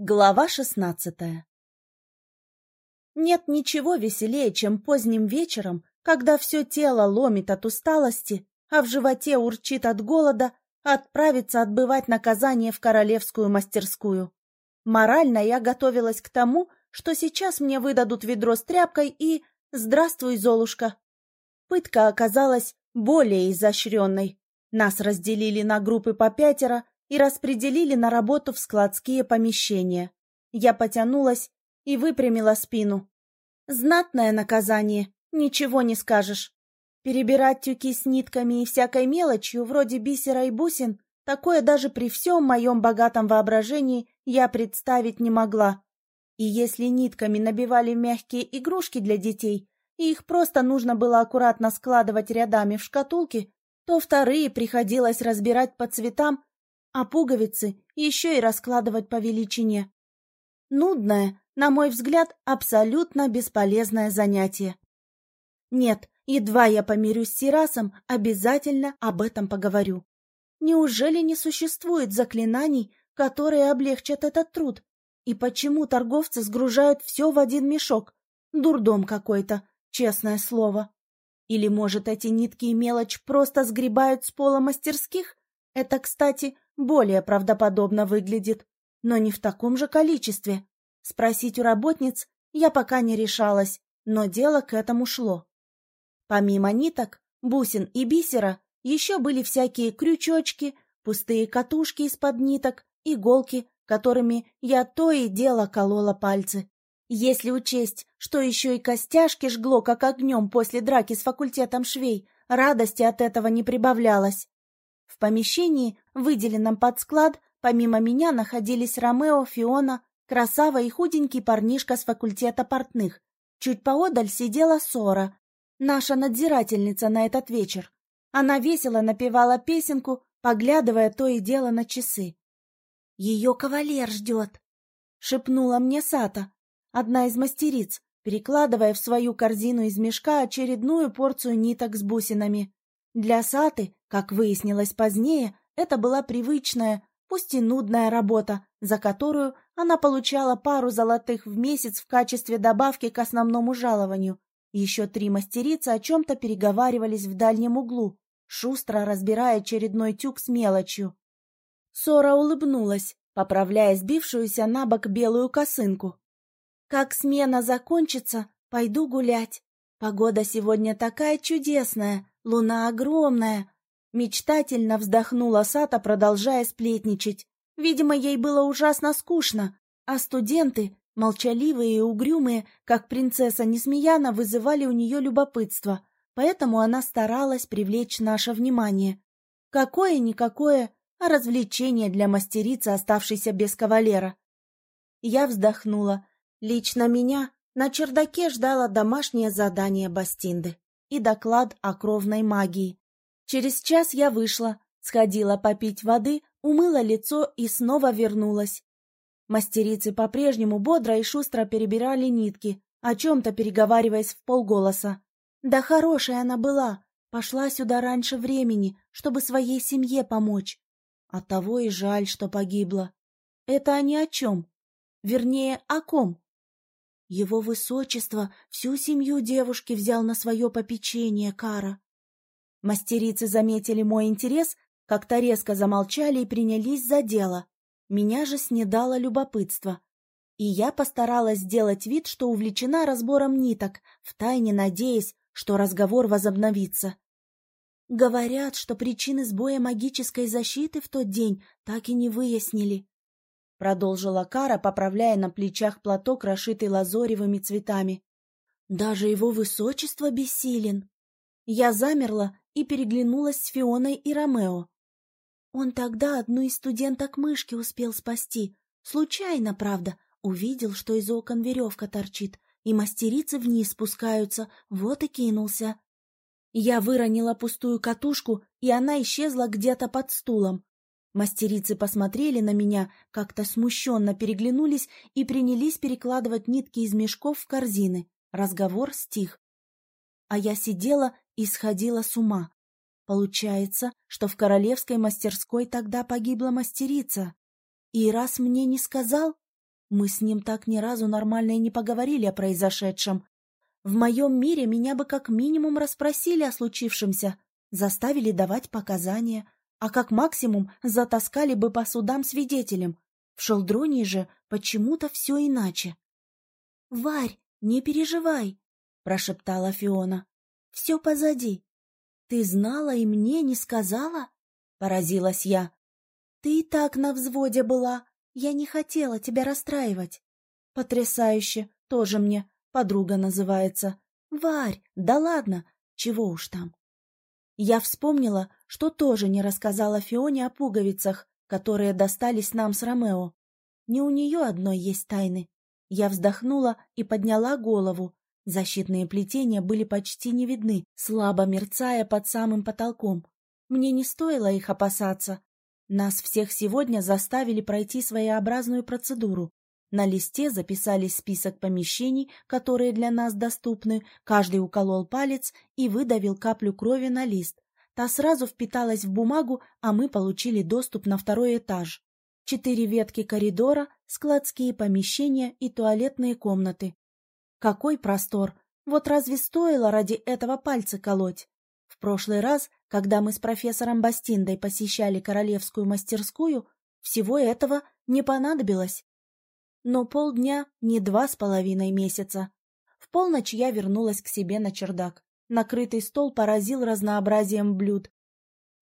Глава шестнадцатая Нет ничего веселее, чем поздним вечером, когда все тело ломит от усталости, а в животе урчит от голода, отправиться отбывать наказание в королевскую мастерскую. Морально я готовилась к тому, что сейчас мне выдадут ведро с тряпкой и «Здравствуй, Золушка». Пытка оказалась более изощренной. Нас разделили на группы по пятеро, и распределили на работу в складские помещения. Я потянулась и выпрямила спину. Знатное наказание, ничего не скажешь. Перебирать тюки с нитками и всякой мелочью, вроде бисера и бусин, такое даже при всем моем богатом воображении я представить не могла. И если нитками набивали мягкие игрушки для детей, и их просто нужно было аккуратно складывать рядами в шкатулки, то вторые приходилось разбирать по цветам а пуговицы еще и раскладывать по величине. Нудное, на мой взгляд, абсолютно бесполезное занятие. Нет, едва я помирюсь с Сирасом, обязательно об этом поговорю. Неужели не существует заклинаний, которые облегчат этот труд? И почему торговцы сгружают все в один мешок? Дурдом какой-то, честное слово. Или, может, эти нитки и мелочь просто сгребают с пола мастерских? Это, кстати, более правдоподобно выглядит, но не в таком же количестве. Спросить у работниц я пока не решалась, но дело к этому шло. Помимо ниток, бусин и бисера, еще были всякие крючочки, пустые катушки из-под ниток, иголки, которыми я то и дело колола пальцы. Если учесть, что еще и костяшки жгло, как огнем после драки с факультетом швей, радости от этого не прибавлялось. В помещении, выделенном под склад, помимо меня находились Ромео, Фиона, Красава и худенький парнишка с факультета портных. Чуть поодаль сидела Сора, наша надзирательница на этот вечер. Она весело напевала песенку, поглядывая то и дело на часы. «Ее кавалер ждет», — шепнула мне Сата, одна из мастериц, перекладывая в свою корзину из мешка очередную порцию ниток с бусинами. Для Саты, как выяснилось позднее, это была привычная, пусть и нудная работа, за которую она получала пару золотых в месяц в качестве добавки к основному жалованию. Еще три мастерицы о чем-то переговаривались в дальнем углу, шустро разбирая очередной тюк с мелочью. Сора улыбнулась, поправляя сбившуюся на бок белую косынку. «Как смена закончится, пойду гулять. Погода сегодня такая чудесная, Луна огромная. Мечтательно вздохнула Сата, продолжая сплетничать. Видимо, ей было ужасно скучно, а студенты, молчаливые и угрюмые, как принцесса Несмеяна, вызывали у нее любопытство, поэтому она старалась привлечь наше внимание. Какое-никакое, а развлечение для мастерицы, оставшейся без кавалера. Я вздохнула. Лично меня на чердаке ждало домашнее задание Бастинды и доклад о кровной магии. Через час я вышла, сходила попить воды, умыла лицо и снова вернулась. Мастерицы по-прежнему бодро и шустро перебирали нитки, о чем-то переговариваясь в полголоса. Да хорошая она была, пошла сюда раньше времени, чтобы своей семье помочь. Оттого и жаль, что погибла. Это они о чем? Вернее, о ком? Его высочество всю семью девушки взял на свое попечение, Кара. Мастерицы заметили мой интерес, как-то резко замолчали и принялись за дело. Меня же снедало любопытство. И я постаралась сделать вид, что увлечена разбором ниток, втайне надеясь, что разговор возобновится. Говорят, что причины сбоя магической защиты в тот день так и не выяснили. — продолжила Кара, поправляя на плечах платок, расшитый лазоревыми цветами. «Даже его высочество бессилен!» Я замерла и переглянулась с Фионой и Ромео. Он тогда одну из студенток мышки успел спасти. Случайно, правда, увидел, что из окон веревка торчит, и мастерицы вниз спускаются, вот и кинулся. Я выронила пустую катушку, и она исчезла где-то под стулом. Мастерицы посмотрели на меня, как-то смущенно переглянулись и принялись перекладывать нитки из мешков в корзины. Разговор стих. А я сидела и сходила с ума. Получается, что в королевской мастерской тогда погибла мастерица. И раз мне не сказал, Мы с ним так ни разу нормально и не поговорили о произошедшем. В моем мире меня бы как минимум расспросили о случившемся, заставили давать показания, а как максимум затаскали бы по судам свидетелем. В Шелдронии же почему-то все иначе. — Варь, не переживай, — прошептала Фиона. — Все позади. Ты знала и мне не сказала? — поразилась я. — Ты и так на взводе была. Я не хотела тебя расстраивать. — Потрясающе, тоже мне подруга называется. Варь, да ладно, чего уж там. Я вспомнила, что тоже не рассказала Фионе о пуговицах, которые достались нам с Ромео. Не у нее одной есть тайны. Я вздохнула и подняла голову. Защитные плетения были почти не видны, слабо мерцая под самым потолком. Мне не стоило их опасаться. Нас всех сегодня заставили пройти своеобразную процедуру. На листе записали список помещений, которые для нас доступны, каждый уколол палец и выдавил каплю крови на лист. Та сразу впиталась в бумагу, а мы получили доступ на второй этаж. Четыре ветки коридора, складские помещения и туалетные комнаты. Какой простор! Вот разве стоило ради этого пальцы колоть? В прошлый раз, когда мы с профессором Бастиндой посещали королевскую мастерскую, всего этого не понадобилось. Но полдня — не два с половиной месяца. В полночь я вернулась к себе на чердак. Накрытый стол поразил разнообразием блюд.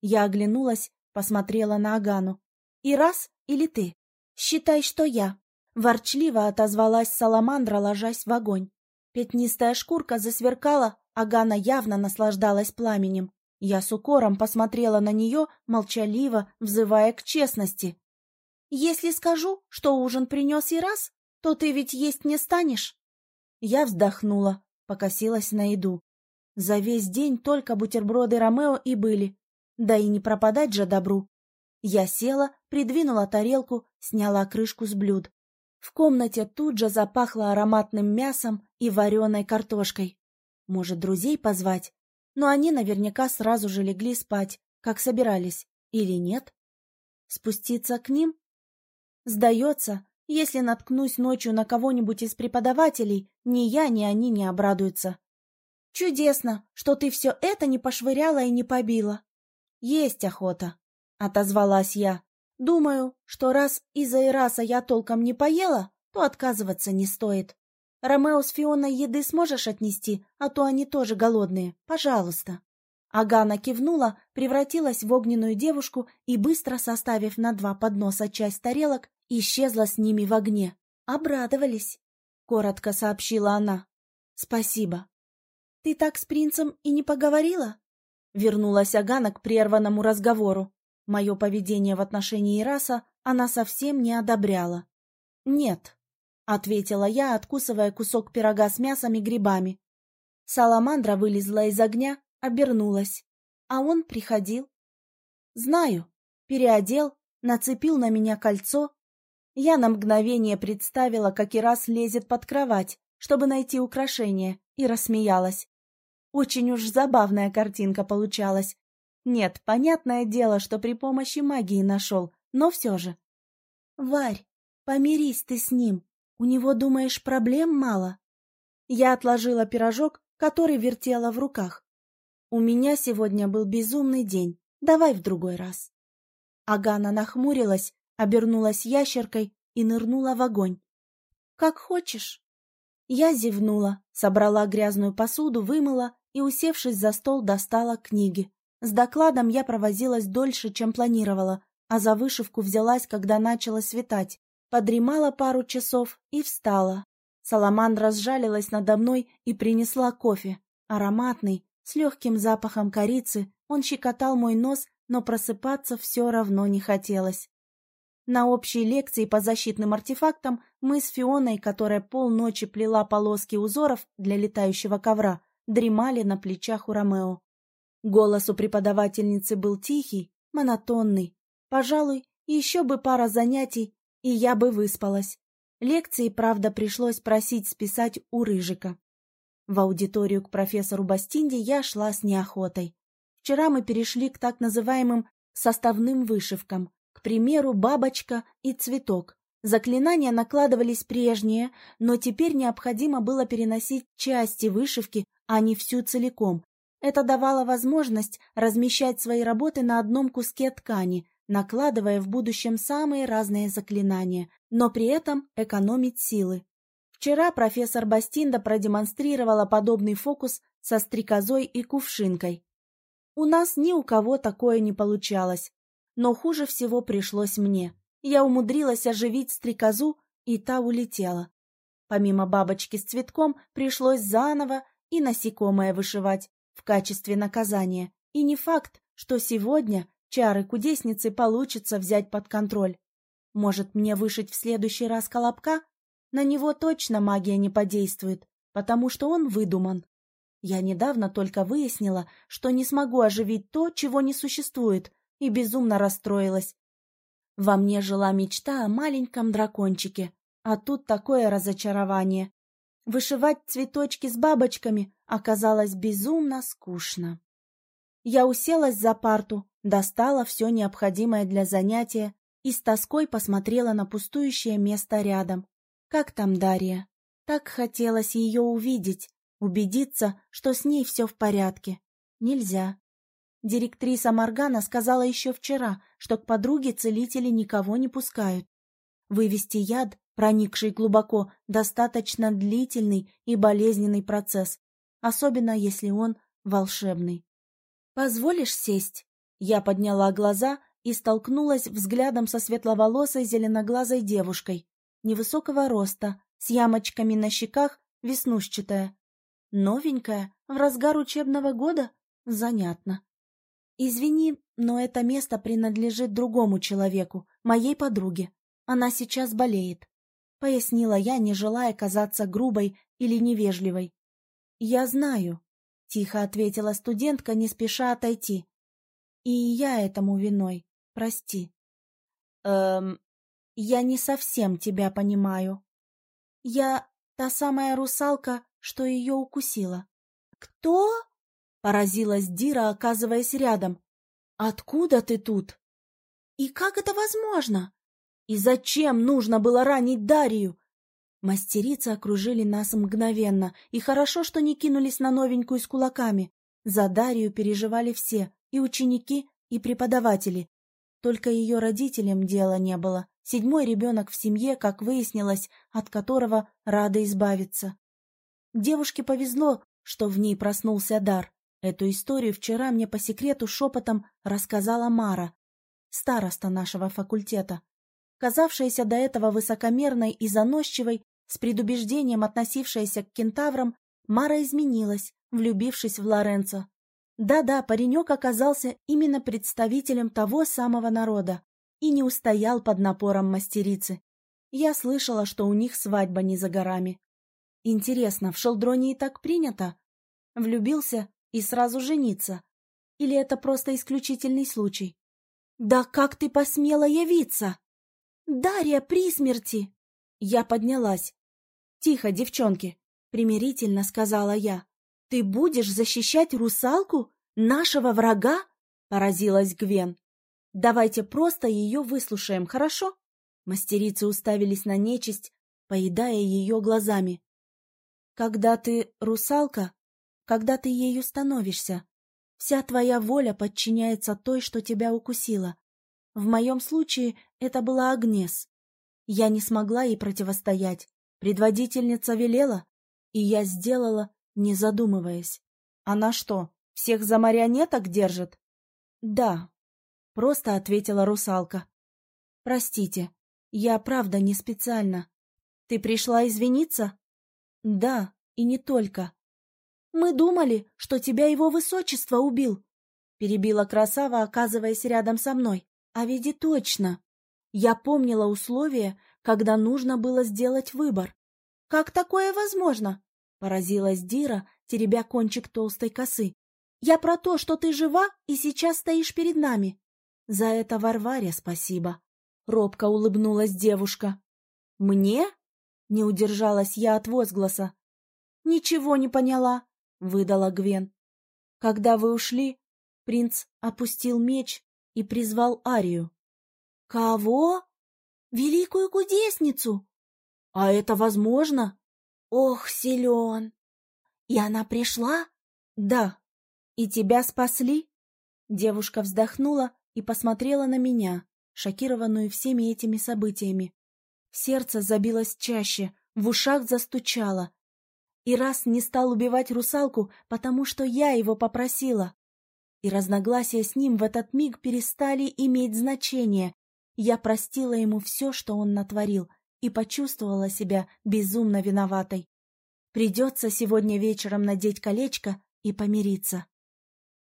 Я оглянулась, посмотрела на Агану. «И раз или ты? Считай, что я!» Ворчливо отозвалась Саламандра, ложась в огонь. Пятнистая шкурка засверкала, Агана явно наслаждалась пламенем. Я с укором посмотрела на нее, молчаливо, взывая к честности. Если скажу, что ужин принес и раз, то ты ведь есть не станешь. Я вздохнула, покосилась на еду. За весь день только бутерброды Ромео и были. Да и не пропадать же добру. Я села, придвинула тарелку, сняла крышку с блюд. В комнате тут же запахло ароматным мясом и вареной картошкой. Может, друзей позвать? Но они наверняка сразу же легли спать, как собирались. Или нет? Спуститься к ним Сдается, если наткнусь ночью на кого-нибудь из преподавателей, ни я, ни они не обрадуются. Чудесно, что ты все это не пошвыряла и не побила. Есть охота, — отозвалась я. Думаю, что раз из-за Ираса я толком не поела, то отказываться не стоит. Ромео с Фионой еды сможешь отнести, а то они тоже голодные. Пожалуйста. Агана кивнула, превратилась в огненную девушку и, быстро составив на два подноса часть тарелок, исчезла с ними в огне. Обрадовались, — коротко сообщила она. — Спасибо. — Ты так с принцем и не поговорила? Вернулась Агана к прерванному разговору. Мое поведение в отношении Ираса она совсем не одобряла. — Нет, — ответила я, откусывая кусок пирога с мясом и грибами. Саламандра вылезла из огня, обернулась. А он приходил. — Знаю. Переодел, нацепил на меня кольцо, я на мгновение представила, как Ирас лезет под кровать, чтобы найти украшение, и рассмеялась. Очень уж забавная картинка получалась. Нет, понятное дело, что при помощи магии нашел, но все же. Варь, помирись ты с ним. У него, думаешь, проблем мало? Я отложила пирожок, который вертела в руках. У меня сегодня был безумный день. Давай в другой раз. Агана нахмурилась, обернулась ящеркой и нырнула в огонь. «Как хочешь». Я зевнула, собрала грязную посуду, вымыла и, усевшись за стол, достала книги. С докладом я провозилась дольше, чем планировала, а за вышивку взялась, когда начало светать. Подремала пару часов и встала. Саламандра сжалилась надо мной и принесла кофе. Ароматный, с легким запахом корицы, он щекотал мой нос, но просыпаться все равно не хотелось. На общей лекции по защитным артефактам мы с Фионой, которая полночи плела полоски узоров для летающего ковра, дремали на плечах у Ромео. Голос у преподавательницы был тихий, монотонный. Пожалуй, еще бы пара занятий, и я бы выспалась. Лекции, правда, пришлось просить списать у Рыжика. В аудиторию к профессору Бастинде я шла с неохотой. Вчера мы перешли к так называемым составным вышивкам, примеру, бабочка и цветок. Заклинания накладывались прежние, но теперь необходимо было переносить части вышивки, а не всю целиком. Это давало возможность размещать свои работы на одном куске ткани, накладывая в будущем самые разные заклинания, но при этом экономить силы. Вчера профессор Бастинда продемонстрировала подобный фокус со стрекозой и кувшинкой. У нас ни у кого такое не получалось, но хуже всего пришлось мне. Я умудрилась оживить стрекозу, и та улетела. Помимо бабочки с цветком, пришлось заново и насекомое вышивать в качестве наказания. И не факт, что сегодня чары кудесницы получится взять под контроль. Может, мне вышить в следующий раз колобка? На него точно магия не подействует, потому что он выдуман. Я недавно только выяснила, что не смогу оживить то, чего не существует, и безумно расстроилась. Во мне жила мечта о маленьком дракончике, а тут такое разочарование. Вышивать цветочки с бабочками оказалось безумно скучно. Я уселась за парту, достала все необходимое для занятия и с тоской посмотрела на пустующее место рядом. Как там Дарья? Так хотелось ее увидеть, убедиться, что с ней все в порядке. Нельзя. Директриса Моргана сказала еще вчера, что к подруге целители никого не пускают. Вывести яд, проникший глубоко, достаточно длительный и болезненный процесс, особенно если он волшебный. «Позволишь сесть?» Я подняла глаза и столкнулась взглядом со светловолосой зеленоглазой девушкой, невысокого роста, с ямочками на щеках, веснушчатая. Новенькая, в разгар учебного года? Занятно. «Извини, но это место принадлежит другому человеку, моей подруге. Она сейчас болеет», — пояснила я, не желая казаться грубой или невежливой. «Я знаю», — тихо ответила студентка, не спеша отойти. «И я этому виной. Прости». «Эм, я не совсем тебя понимаю. Я та самая русалка, что ее укусила». «Кто?» Поразилась Дира, оказываясь рядом. «Откуда ты тут?» «И как это возможно?» «И зачем нужно было ранить Дарью?» Мастерицы окружили нас мгновенно, и хорошо, что не кинулись на новенькую с кулаками. За Дарью переживали все, и ученики, и преподаватели. Только ее родителям дела не было. Седьмой ребенок в семье, как выяснилось, от которого рада избавиться. Девушке повезло, что в ней проснулся дар. Эту историю вчера мне по секрету шепотом рассказала Мара, староста нашего факультета. Казавшаяся до этого высокомерной и заносчивой, с предубеждением относившаяся к кентаврам, Мара изменилась, влюбившись в Лоренцо. Да-да, паренек оказался именно представителем того самого народа и не устоял под напором мастерицы. Я слышала, что у них свадьба не за горами. Интересно, в Шелдроне и так принято? Влюбился и сразу жениться? Или это просто исключительный случай? «Да как ты посмела явиться?» «Дарья при смерти!» Я поднялась. «Тихо, девчонки!» — примирительно сказала я. «Ты будешь защищать русалку? Нашего врага?» — поразилась Гвен. «Давайте просто ее выслушаем, хорошо?» Мастерицы уставились на нечисть, поедая ее глазами. «Когда ты русалка, когда ты ею становишься. Вся твоя воля подчиняется той, что тебя укусила. В моем случае это была Агнес. Я не смогла ей противостоять. Предводительница велела, и я сделала, не задумываясь. Она что, всех за марионеток держит? Да, просто ответила русалка. Простите, я правда не специально. Ты пришла извиниться? Да, и не только. Мы думали, что тебя его высочество убил, — перебила красава, оказываясь рядом со мной. А ведь и точно. Я помнила условия, когда нужно было сделать выбор. — Как такое возможно? — поразилась Дира, теребя кончик толстой косы. — Я про то, что ты жива и сейчас стоишь перед нами. — За это Варваре спасибо. Робко улыбнулась девушка. — Мне? — не удержалась я от возгласа. — Ничего не поняла. — выдала Гвен. «Когда вы ушли, принц опустил меч и призвал Арию». «Кого?» великую кудесницу. А это возможно? Ох, силен. И она пришла? Да. И тебя спасли? Девушка вздохнула и посмотрела на меня, шокированную всеми этими событиями. Сердце забилось чаще, в ушах застучало. И раз не стал убивать русалку, потому что я его попросила. И разногласия с ним в этот миг перестали иметь значение. Я простила ему все, что он натворил, и почувствовала себя безумно виноватой. Придется сегодня вечером надеть колечко и помириться.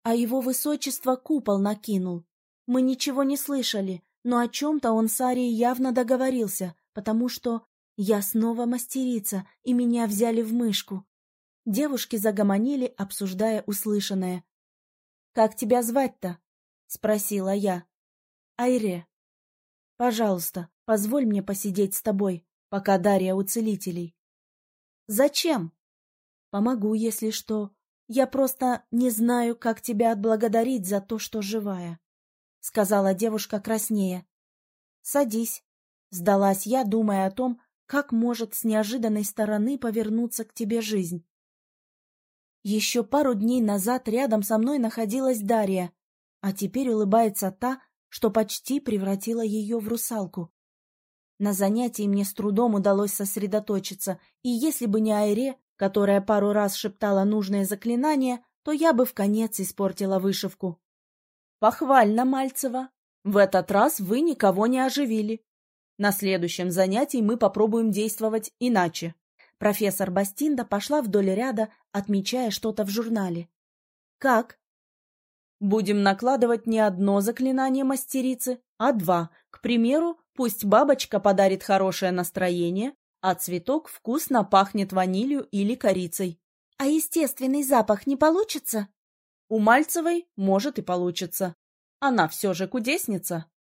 А его высочество купол накинул. Мы ничего не слышали, но о чем-то он с Арией явно договорился, потому что я снова мастерица, и меня взяли в мышку. Девушки загомонили, обсуждая услышанное. «Как тебя звать-то?» — спросила я. «Айре». «Пожалуйста, позволь мне посидеть с тобой, пока Дарья у целителей». «Зачем?» «Помогу, если что. Я просто не знаю, как тебя отблагодарить за то, что живая», — сказала девушка краснее. «Садись», — сдалась я, думая о том, как может с неожиданной стороны повернуться к тебе жизнь? Еще пару дней назад рядом со мной находилась Дарья, а теперь улыбается та, что почти превратила ее в русалку. На занятии мне с трудом удалось сосредоточиться, и если бы не Айре, которая пару раз шептала нужные заклинания, то я бы в конец испортила вышивку. «Похвально, Мальцева! В этот раз вы никого не оживили. На следующем занятии мы попробуем действовать иначе. Профессор Бастинда пошла вдоль ряда, отмечая что-то в журнале. Как? Будем накладывать не одно заклинание мастерицы, а два. К примеру, пусть бабочка подарит хорошее настроение, а цветок вкусно пахнет ванилью или корицей. А естественный запах не получится? У Мальцевой может и получится. Она все же кудесница.